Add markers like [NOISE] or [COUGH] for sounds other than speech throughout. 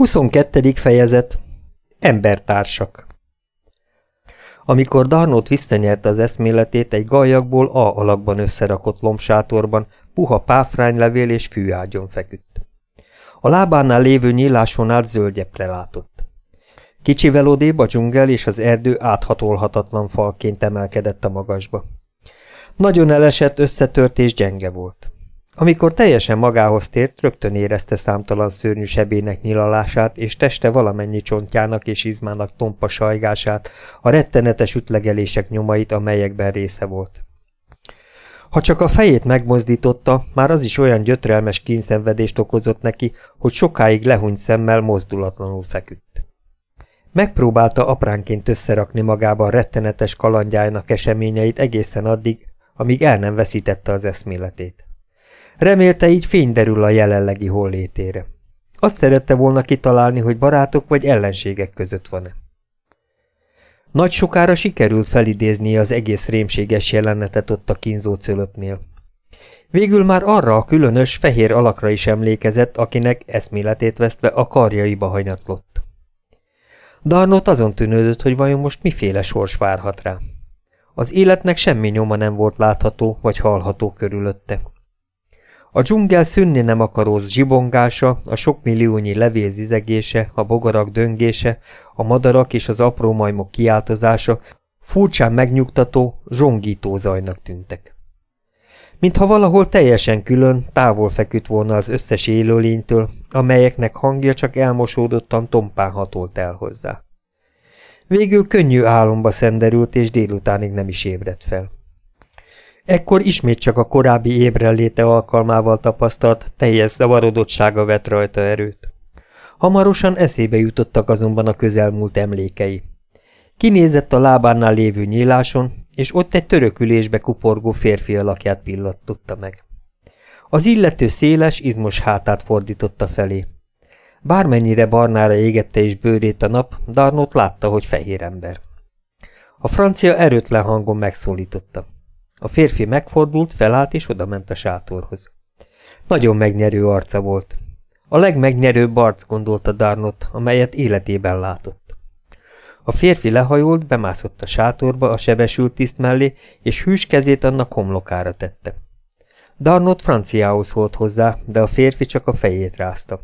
22. fejezet Embertársak Amikor Darnót visszanyerte az eszméletét, egy galjakból A alakban összerakott lombsátorban puha páfránylevél és fűágyon feküdt. A lábánál lévő nyíláson át zöldjepre látott. Kicsivel odébb a dzsungel és az erdő áthatolhatatlan falként emelkedett a magasba. Nagyon elesett, összetört és gyenge volt. Amikor teljesen magához tért, rögtön érezte számtalan szörnyű sebének nyilalását, és teste valamennyi csontjának és izmának tompa sajgását, a rettenetes ütlegelések nyomait, amelyekben része volt. Ha csak a fejét megmozdította, már az is olyan gyötrelmes kínszenvedést okozott neki, hogy sokáig lehúnyt szemmel mozdulatlanul feküdt. Megpróbálta apránként összerakni magában rettenetes kalandjának eseményeit egészen addig, amíg el nem veszítette az eszméletét. Remélte így fény derül a jelenlegi hollétére. Azt szerette volna kitalálni, hogy barátok vagy ellenségek között van-e. Nagy sokára sikerült felidéznie az egész rémséges jelenetet ott a kínzó cölöpnél. Végül már arra a különös, fehér alakra is emlékezett, akinek eszméletét vesztve a karjaiba hanyatlott. Darnot azon tűnődött, hogy vajon most miféle sors várhat rá. Az életnek semmi nyoma nem volt látható vagy hallható körülötte. A dzsungel szűnni nem akaró zsibongása, a sok milliónyi levél zizegése, a bogarak döngése, a madarak és az apró majmok kiáltozása furcsán megnyugtató, zsongító zajnak tűntek. Mintha valahol teljesen külön, távol feküdt volna az összes élőlénytől, amelyeknek hangja csak elmosódottan tompán hatolt el hozzá. Végül könnyű álomba szenderült, és délutánig nem is ébredt fel. Ekkor ismét csak a korábbi ébrenléte alkalmával tapasztalt, teljes zavarodottsága vett rajta erőt. Hamarosan eszébe jutottak azonban a közelmúlt emlékei. Kinézett a lábánál lévő nyíláson, és ott egy törökülésbe kuporgó férfi alakját pillattotta meg. Az illető széles, izmos hátát fordította felé. Bármennyire barnára égette és bőrét a nap, Darnot látta, hogy fehér ember. A francia erőtlen hangon megszólította. A férfi megfordult, felállt és odament a sátorhoz. Nagyon megnyerő arca volt. A legmegnyerőbb arc gondolta Darnot, amelyet életében látott. A férfi lehajolt, bemászott a sátorba a sebesült tiszt mellé, és hűs kezét annak homlokára tette. Darnot franciához szólt hozzá, de a férfi csak a fejét rázta.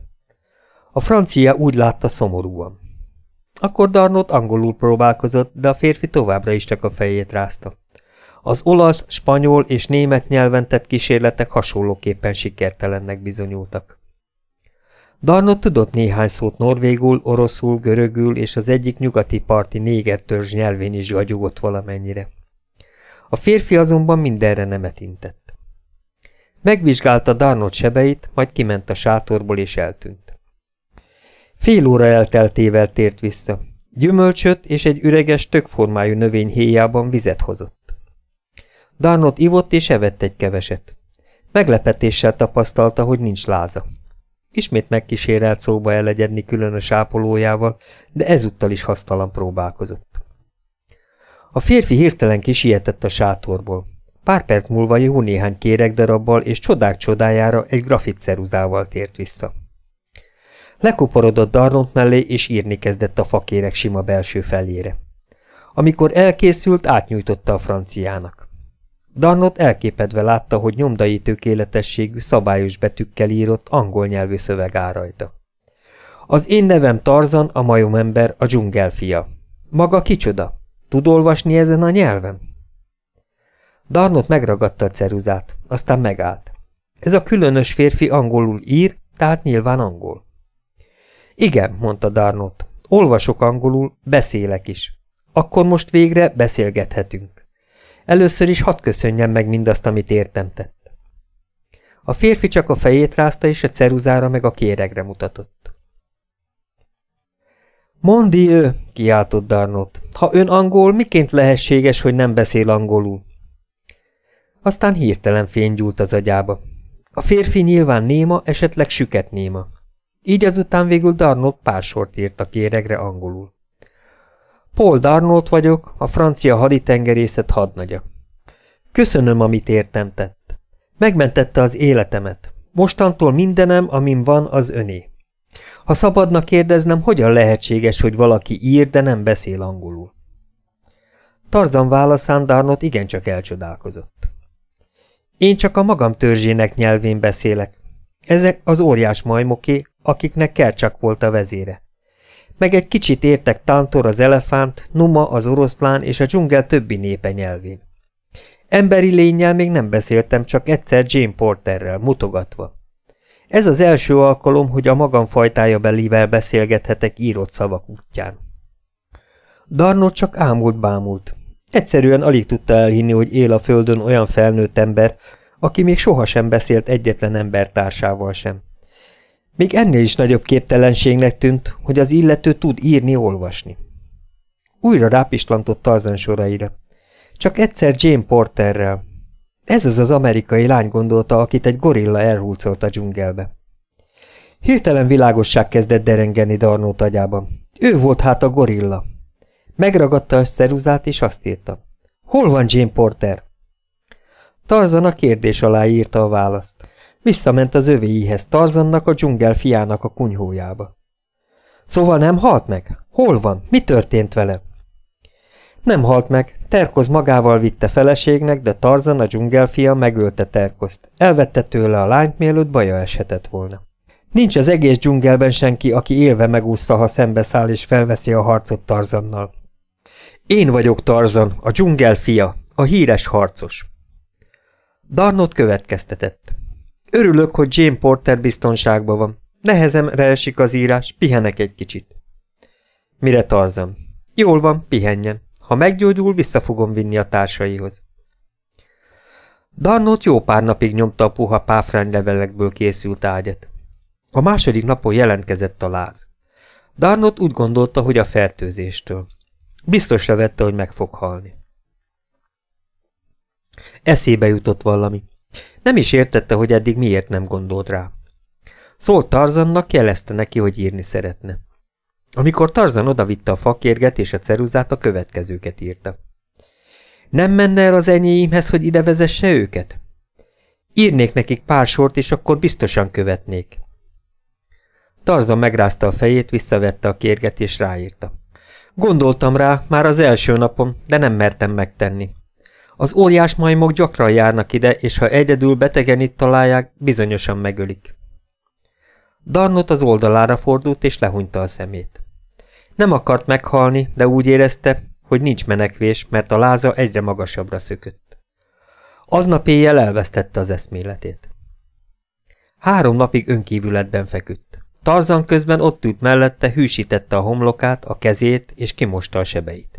A francia úgy látta szomorúan. Akkor Darnot angolul próbálkozott, de a férfi továbbra is csak a fejét rázta. Az olasz, spanyol és német nyelven tett kísérletek hasonlóképpen sikertelennek bizonyultak. Darnot tudott néhány szót norvégul, oroszul, görögül és az egyik nyugati parti négertörzs nyelvén is gagyogott valamennyire. A férfi azonban mindenre nemet intett. Megvizsgálta Darnot sebeit, majd kiment a sátorból és eltűnt. Fél óra elteltével tért vissza. Gyümölcsöt és egy üreges, tökformájú növény héjában vizet hozott. Darnot ivott és evett egy keveset. Meglepetéssel tapasztalta, hogy nincs láza. Ismét megkísérelt szóba elegyedni különös ápolójával, de ezúttal is hasztalan próbálkozott. A férfi hirtelen kisietett a sátorból. Pár perc múlva jó néhány kéregdarabbal és csodák csodájára egy grafit ceruzával tért vissza. Lekoporodott Darnot mellé, és írni kezdett a fakérek sima belső feljére. Amikor elkészült, átnyújtotta a franciának. Darnot elképedve látta, hogy nyomdai tökéletességű, szabályos betűkkel írott angol nyelvű szöveg áll rajta. Az én nevem Tarzan, a majomember, a dzsungel fia. Maga kicsoda? Tud olvasni ezen a nyelven? Darnot megragadta a ceruzát, aztán megállt. Ez a különös férfi angolul ír, tehát nyilván angol. Igen, mondta Darnot. Olvasok angolul, beszélek is. Akkor most végre beszélgethetünk. Először is hadd köszönjem meg mindazt, amit értem tett. A férfi csak a fejét rázta, és a ceruzára meg a kéregre mutatott. Mondi ő, kiáltott Darnot. Ha ön angol, miként lehetséges, hogy nem beszél angolul? Aztán hirtelen fény gyúlt az agyába. A férfi nyilván néma, esetleg süket néma. Így azután végül Darnot pár sort írt a kéregre angolul. Paul Darnold vagyok, a francia haditengerészet hadnagya. Köszönöm, amit értem tett. Megmentette az életemet. Mostantól mindenem, amim van, az öné. Ha szabadna kérdeznem, hogyan lehetséges, hogy valaki ír, de nem beszél angolul? Tarzan válaszán Darnot igencsak elcsodálkozott. Én csak a magam törzsének nyelvén beszélek. Ezek az óriás majmoké, akiknek Kercsak volt a vezére. Meg egy kicsit értek Tántor az elefánt, Numa az oroszlán és a dzsungel többi népe nyelvén. Emberi lényel még nem beszéltem, csak egyszer Jane Porterrel, mutogatva. Ez az első alkalom, hogy a magam fajtája belivel beszélgethetek írott szavak útján. Darnot csak ámult-bámult. Egyszerűen alig tudta elhinni, hogy él a földön olyan felnőtt ember, aki még sohasem beszélt egyetlen embertársával sem. Még ennél is nagyobb képtelenségnek tűnt, hogy az illető tud írni-olvasni. Újra rápislantott Tarzan soraira. Csak egyszer Jane Porterrel. Ez az az amerikai lány gondolta, akit egy gorilla elhúzolt a dzsungelbe. Hirtelen világosság kezdett derengeni Darnót agyában. Ő volt hát a gorilla. Megragadta a szeruzát, és azt írta. Hol van Jane Porter? Tarzan a kérdés alá írta a választ. Visszament az övéihez, Tarzannak a dzsungel fiának a kunyhójába. Szóval nem halt meg? Hol van? Mi történt vele? Nem halt meg, Terkoz magával vitte feleségnek, de Tarzan, a dzsungelfia megölte Terkozt. Elvette tőle a lányt, mielőtt baja eshetett volna. Nincs az egész dzsungelben senki, aki élve megúszza, ha szembeszáll és felveszi a harcot Tarzannal. Én vagyok Tarzan, a dzsungel a híres harcos. Darnot következtetett. Örülök, hogy Jane Porter biztonságban van. Nehezemre esik az írás, pihenek egy kicsit. Mire Tarzan? Jól van, pihenjen. Ha meggyógyul, vissza fogom vinni a társaihoz. Darnot jó pár napig nyomta a puha páfránylevelekből készült ágyat. A második napon jelentkezett a láz. Darnot úgy gondolta, hogy a fertőzéstől. Biztosra vette, hogy meg fog halni. Eszébe jutott valami. Nem is értette, hogy eddig miért nem gondolt rá. Szólt Tarzannak, jelezte neki, hogy írni szeretne. Amikor Tarzan odavitte a fakérget és a ceruzát, a következőket írta. Nem menne el az enyéimhez, hogy ide vezesse őket? Írnék nekik pár sort, és akkor biztosan követnék. Tarzan megrázta a fejét, visszavette a kérget, és ráírta. Gondoltam rá már az első napon, de nem mertem megtenni. Az óriás majmok gyakran járnak ide, és ha egyedül betegen itt találják, bizonyosan megölik. Darnot az oldalára fordult, és lehunyta a szemét. Nem akart meghalni, de úgy érezte, hogy nincs menekvés, mert a láza egyre magasabbra szökött. Aznap éjjel elvesztette az eszméletét. Három napig önkívületben feküdt. Tarzan közben ott ült mellette, hűsítette a homlokát, a kezét, és kimosta a sebeit.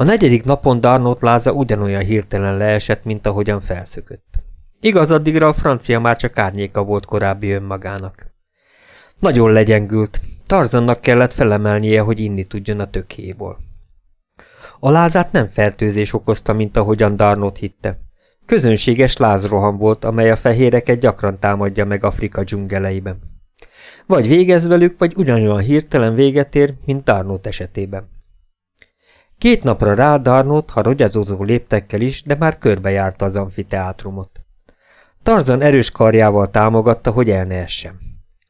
A negyedik napon Darnot láza ugyanolyan hirtelen leesett, mint ahogyan felszökött. Igaz, addigra a francia már csak árnyéka volt korábbi önmagának. Nagyon legyengült, Tarzannak kellett felemelnie, hogy inni tudjon a tökéból. A lázát nem fertőzés okozta, mint ahogyan Darnot hitte. Közönséges lázroham volt, amely a fehéreket gyakran támadja meg Afrika dzsungeleiben. Vagy végez velük, vagy ugyanolyan hirtelen véget ér, mint Darnot esetében. Két napra rá Darnot, ha rogyazózó léptekkel is, de már körbejárta az amfiteátrumot. Tarzan erős karjával támogatta, hogy el ne essem.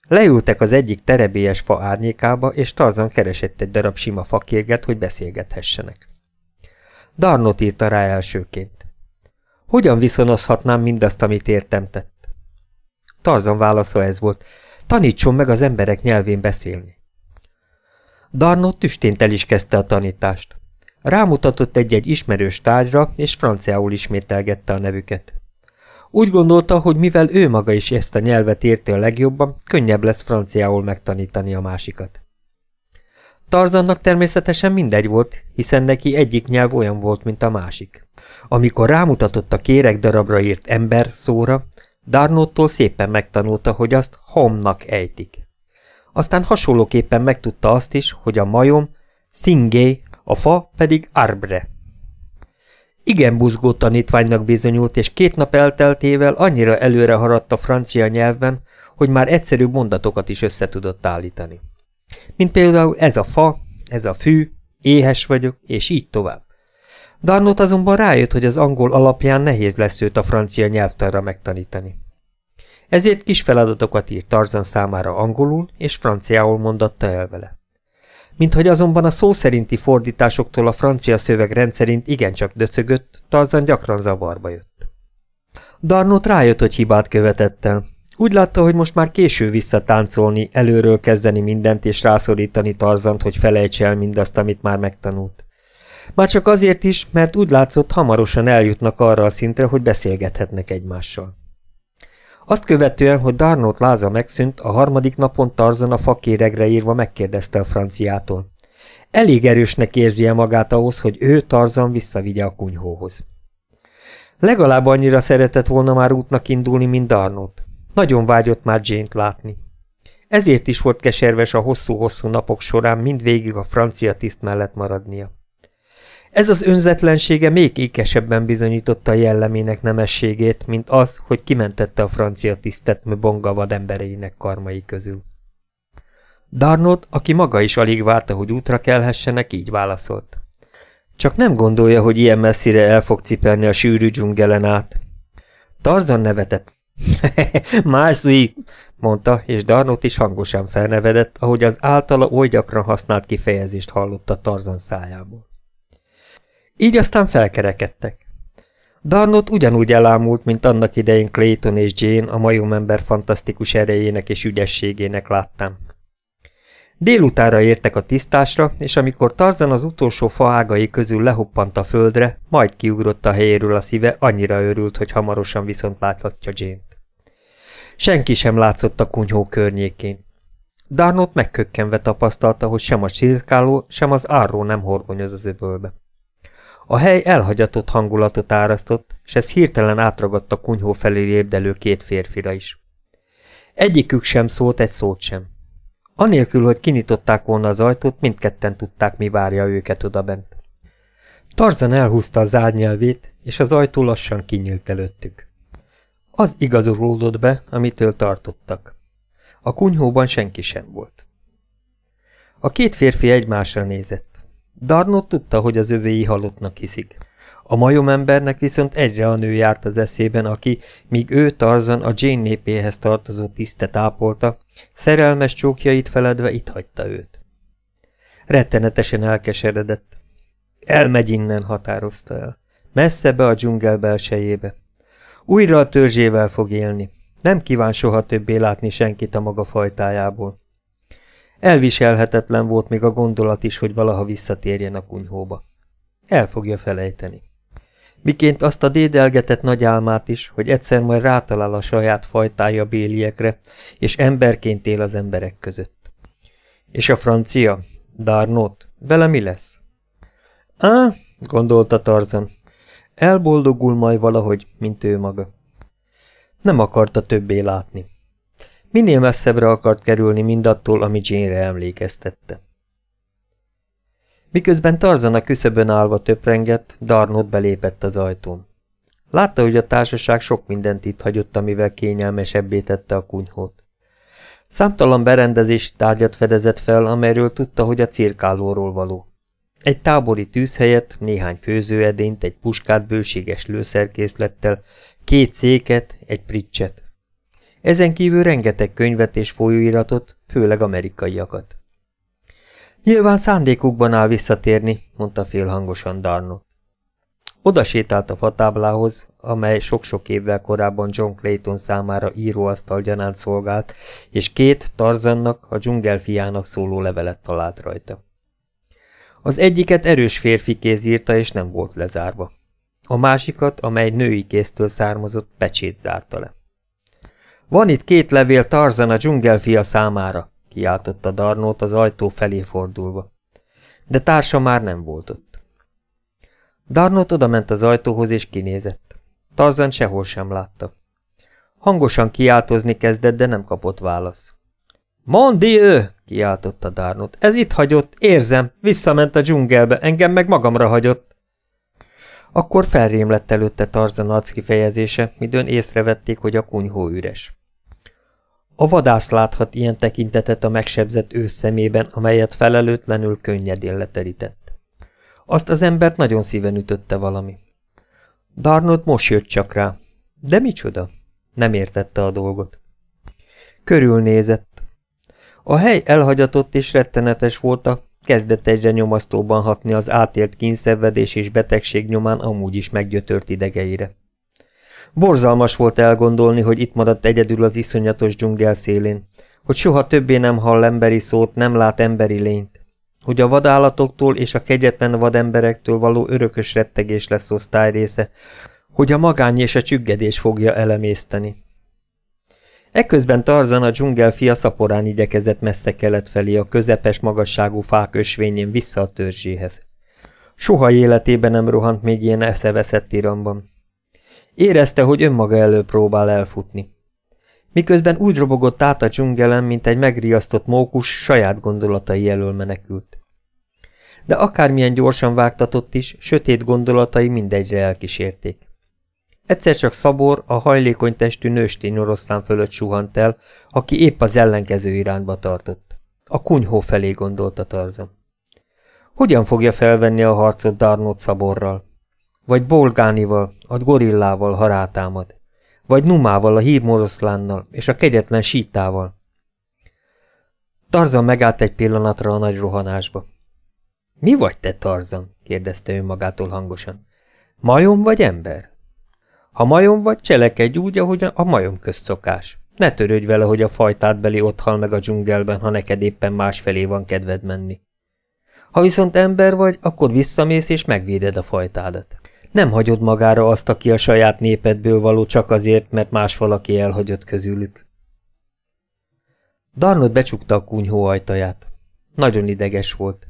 Leültek az egyik terebélyes fa árnyékába, és Tarzan keresett egy darab sima fakérget, hogy beszélgethessenek. Darnot írta rá elsőként. Hogyan viszonozhatnám mindazt, amit értem tett? Tarzan válasza ez volt. Tanítson meg az emberek nyelvén beszélni. Darnot tüstént el is kezdte a tanítást. Rámutatott egy-egy ismerős tárgyra, és franciául ismételgette a nevüket. Úgy gondolta, hogy mivel ő maga is ezt a nyelvet érti a legjobban, könnyebb lesz franciául megtanítani a másikat. Tarzannak természetesen mindegy volt, hiszen neki egyik nyelv olyan volt, mint a másik. Amikor rámutatott a kérek darabra írt ember szóra, Darnottól szépen megtanulta, hogy azt homnak ejtik. Aztán hasonlóképpen megtudta azt is, hogy a majom szingé, a fa pedig arbre. Igen buzgó tanítványnak bizonyult, és két nap elteltével annyira előre haradt a francia nyelvben, hogy már egyszerű mondatokat is össze tudott állítani. Mint például ez a fa, ez a fű, éhes vagyok, és így tovább. Darnot azonban rájött, hogy az angol alapján nehéz lesz őt a francia nyelvtanra megtanítani. Ezért kis feladatokat írt Tarzan számára angolul, és franciául mondatta el vele. Mint hogy azonban a szó szerinti fordításoktól a francia szöveg rendszerint igencsak döcögött, Tarzan gyakran zavarba jött. Darnot rájött, hogy hibát követett el. Úgy látta, hogy most már késő visszatáncolni, előről kezdeni mindent és rászorítani Tarzant, hogy felejtse el mindazt, amit már megtanult. Már csak azért is, mert úgy látszott, hamarosan eljutnak arra a szintre, hogy beszélgethetnek egymással. Azt követően, hogy Darnot láza megszűnt, a harmadik napon Tarzan a fakéregre írva megkérdezte a franciától. Elég erősnek érzi -e magát ahhoz, hogy ő Tarzan visszavigye a kunyhóhoz. Legalább annyira szeretett volna már útnak indulni, mint Darnot. Nagyon vágyott már Jane-t látni. Ezért is volt keserves a hosszú-hosszú napok során mindvégig a francia tiszt mellett maradnia. Ez az önzetlensége még ékesebben bizonyította a jellemének nemességét, mint az, hogy kimentette a francia tisztet Mbonga vadembereinek karmai közül. Darnot, aki maga is alig várta, hogy útra kelhessenek, így válaszolt. Csak nem gondolja, hogy ilyen messzire el fog cipelni a sűrű dzsungelen át. Tarzan nevetett. [LAUGHS] Mászi, mondta, és Darnot is hangosan felnevedett, ahogy az általa oly gyakran használt kifejezést hallotta Tarzan szájából. Így aztán felkerekedtek. Darnot ugyanúgy elámult, mint annak idején Clayton és Jane a majomember fantasztikus erejének és ügyességének láttam. Délutára értek a tisztásra, és amikor Tarzan az utolsó faágai közül lehoppant a földre, majd kiugrott a helyéről a szíve, annyira örült, hogy hamarosan viszont láthatja Jane-t. Senki sem látszott a kunyhó környékén. Darnot megkökkenve tapasztalta, hogy sem a csirkáló, sem az árró nem horgonyoz az öbölbe. A hely elhagyatott hangulatot árasztott, és ez hirtelen átragadt a kunyhó felé lépdelő két férfira is. Egyikük sem szólt egy szót sem. Anélkül, hogy kinyitották volna az ajtót, mindketten tudták, mi várja őket odabent. Tarzan elhúzta az árnyelvét, és az ajtó lassan kinyílt előttük. Az igazolódott be, amitől tartottak. A kunyhóban senki sem volt. A két férfi egymásra nézett. Darnot tudta, hogy az övéi halottnak hiszik. A majomembernek viszont egyre a nő járt az eszében, aki, míg ő Tarzan a Jane népéhez tartozó tisztet ápolta, szerelmes csókjait feledve itt hagyta őt. Rettenetesen elkeseredett. Elmegy innen, határozta el. Messze be a dzsungel belsejébe. Újra a törzsével fog élni. Nem kíván soha többé látni senkit a maga fajtájából. Elviselhetetlen volt még a gondolat is, hogy valaha visszatérjen a kunyhóba. El fogja felejteni. Miként azt a dédelgetett nagy álmát is, hogy egyszer majd rátalál a saját fajtája béliekre, és emberként él az emberek között. És a francia? Darnot? Vele mi lesz? Á, gondolta Tarzan. Elboldogul majd valahogy, mint ő maga. Nem akarta többé látni. Minél messzebbre akart kerülni mindattól, ami Jane-re emlékeztette. Miközben Tarzan a küszöbön állva töprengett, Darnot belépett az ajtón. Látta, hogy a társaság sok mindent itt hagyott, amivel kényelmesebbé tette a kunyhót. Számtalan berendezési tárgyat fedezett fel, amelyről tudta, hogy a cirkálóról való. Egy tábori tűzhelyet, néhány főzőedényt, egy puskát bőséges lőszerkészlettel, két széket, egy pricset. Ezen kívül rengeteg könyvet és folyóiratot, főleg amerikaiakat. Nyilván szándékukban áll visszatérni, mondta félhangosan Darnot. Oda sétált a fatáblához, amely sok-sok évvel korábban John Clayton számára íróasztal gyanánt szolgált, és két Tarzannak, a dzsungel fiának szóló levelet talált rajta. Az egyiket erős férfi kéz írta, és nem volt lezárva. A másikat, amely női kéztől származott, pecsét zárta le. Van itt két levél Tarzan a dzsungelfia számára, kiáltotta Darnót az ajtó felé fordulva. De társa már nem volt ott. Darnót odament az ajtóhoz és kinézett. Tarzan sehol sem látta. Hangosan kiáltozni kezdett, de nem kapott válasz. Mondi ő! kiáltotta Darnot. Ez itt hagyott, érzem, visszament a dzsungelbe, engem meg magamra hagyott. Akkor felrém lett előtte Tarzan arc kifejezése, midőn észrevették, hogy a kunyhó üres. A vadász láthat ilyen tekintetet a megsebzett ősz szemében, amelyet felelőtlenül könnyedén leterített. Azt az embert nagyon szíven ütötte valami. Darnod most jött csak rá. De micsoda? Nem értette a dolgot. Körülnézett. A hely elhagyatott és rettenetes volt a kezdett egyre nyomasztóban hatni az átélt kínszenvedés és betegség nyomán amúgy is meggyötört idegeire. Borzalmas volt elgondolni, hogy itt maradt egyedül az iszonyatos dzsungel szélén, hogy soha többé nem hall emberi szót, nem lát emberi lényt, hogy a vadállatoktól és a kegyetlen vademberektől való örökös rettegés lesz osztály része, hogy a magány és a csüggedés fogja elemészteni. Ekközben Tarzan a dzsungel fia szaporán igyekezett messze kelet felé a közepes magasságú fák ösvényén vissza a törzséhez. Soha életében nem rohant még ilyen eszeveszett iramban. Érezte, hogy önmaga elő próbál elfutni. Miközben úgy robogott át a dzsungelen, mint egy megriasztott mókus, saját gondolatai elől menekült. De akármilyen gyorsan vágtatott is, sötét gondolatai mindegyre elkísérték. Egyszer csak Szabor a hajlékony testű nőstény oroszlán fölött suhant el, aki épp az ellenkező irányba tartott. A kunyhó felé gondolta Tarzan. Hogyan fogja felvenni a harcot Darnot Szaborral? Vagy Bolgánival, a gorillával, ha rátámad? Vagy Numával, a hírmoroszlánnal, és a kegyetlen sítával? Tarzan megállt egy pillanatra a nagy rohanásba. Mi vagy te, Tarzan? kérdezte ő magától hangosan. Majom vagy ember? Ha majom vagy, cselekedj úgy, ahogy a majom közszokás. Ne törődj vele, hogy a fajtádbeli ott hal meg a dzsungelben, ha neked éppen másfelé van kedved menni. Ha viszont ember vagy, akkor visszamész és megvéded a fajtádat. Nem hagyod magára azt, aki a saját népedből való csak azért, mert más valaki elhagyott közülük. Darnod becsukta a kunyhó ajtaját. Nagyon ideges volt.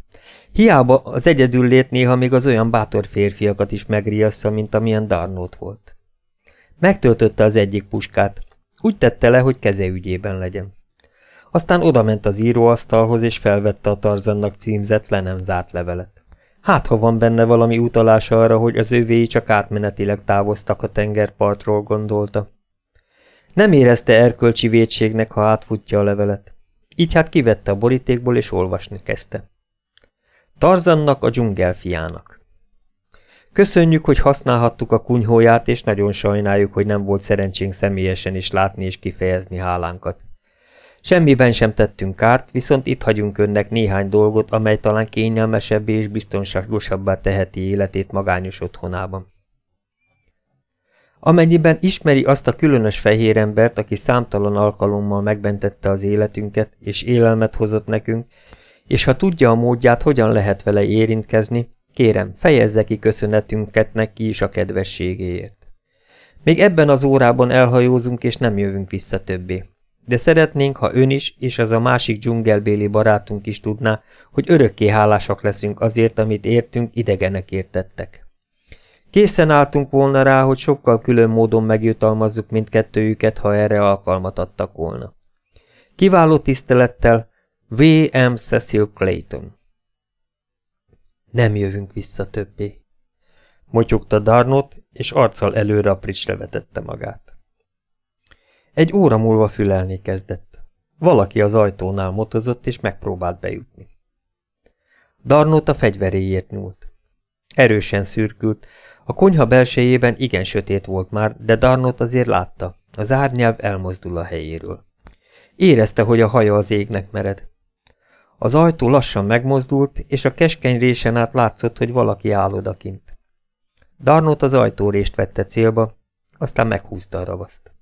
Hiába az egyedül lét néha még az olyan bátor férfiakat is megriassza, mint amilyen Darnót volt. Megtöltötte az egyik puskát. Úgy tette le, hogy keze ügyében legyen. Aztán odament az íróasztalhoz, és felvette a Tarzannak címzett, le nem zárt levelet. Hát, ha van benne valami utalása arra, hogy az ővéi csak átmenetileg távoztak a tengerpartról, gondolta. Nem érezte erkölcsi vétségnek, ha átfutja a levelet. Így hát kivette a borítékból, és olvasni kezdte. Tarzannak a dzsungel fiának. Köszönjük, hogy használhattuk a kunyhóját, és nagyon sajnáljuk, hogy nem volt szerencsénk személyesen is látni és kifejezni hálánkat. Semmiben sem tettünk kárt, viszont itt hagyunk önnek néhány dolgot, amely talán kényelmesebbé és biztonságosabbá teheti életét magányos otthonában. Amennyiben ismeri azt a különös fehér embert, aki számtalan alkalommal megbentette az életünket, és élelmet hozott nekünk, és ha tudja a módját, hogyan lehet vele érintkezni, Kérem, fejezze ki köszönetünket neki is a kedvességéért. Még ebben az órában elhajózunk, és nem jövünk vissza többé. De szeretnénk, ha ön is, és az a másik dzsungelbéli barátunk is tudná, hogy örökké hálásak leszünk azért, amit értünk, idegenek értettek. Készen álltunk volna rá, hogy sokkal külön módon megjutalmazzuk mindkettőjüket, ha erre alkalmat adtak volna. Kiváló tisztelettel, V.M. Cecil Clayton nem jövünk vissza többé. Motyogta Darnot, és arccal előre a pricsre vetette magát. Egy óra múlva fülelni kezdett. Valaki az ajtónál motozott, és megpróbált bejutni. Darnot a fegyveréért nyúlt. Erősen szürkült, a konyha belsejében igen sötét volt már, de Darnot azért látta, az árnyelv elmozdul a helyéről. Érezte, hogy a haja az égnek mered. Az ajtó lassan megmozdult, és a keskeny résen át látszott, hogy valaki áll odakint. Darnót az ajtórést vette célba, aztán meghúzta a ravaszt.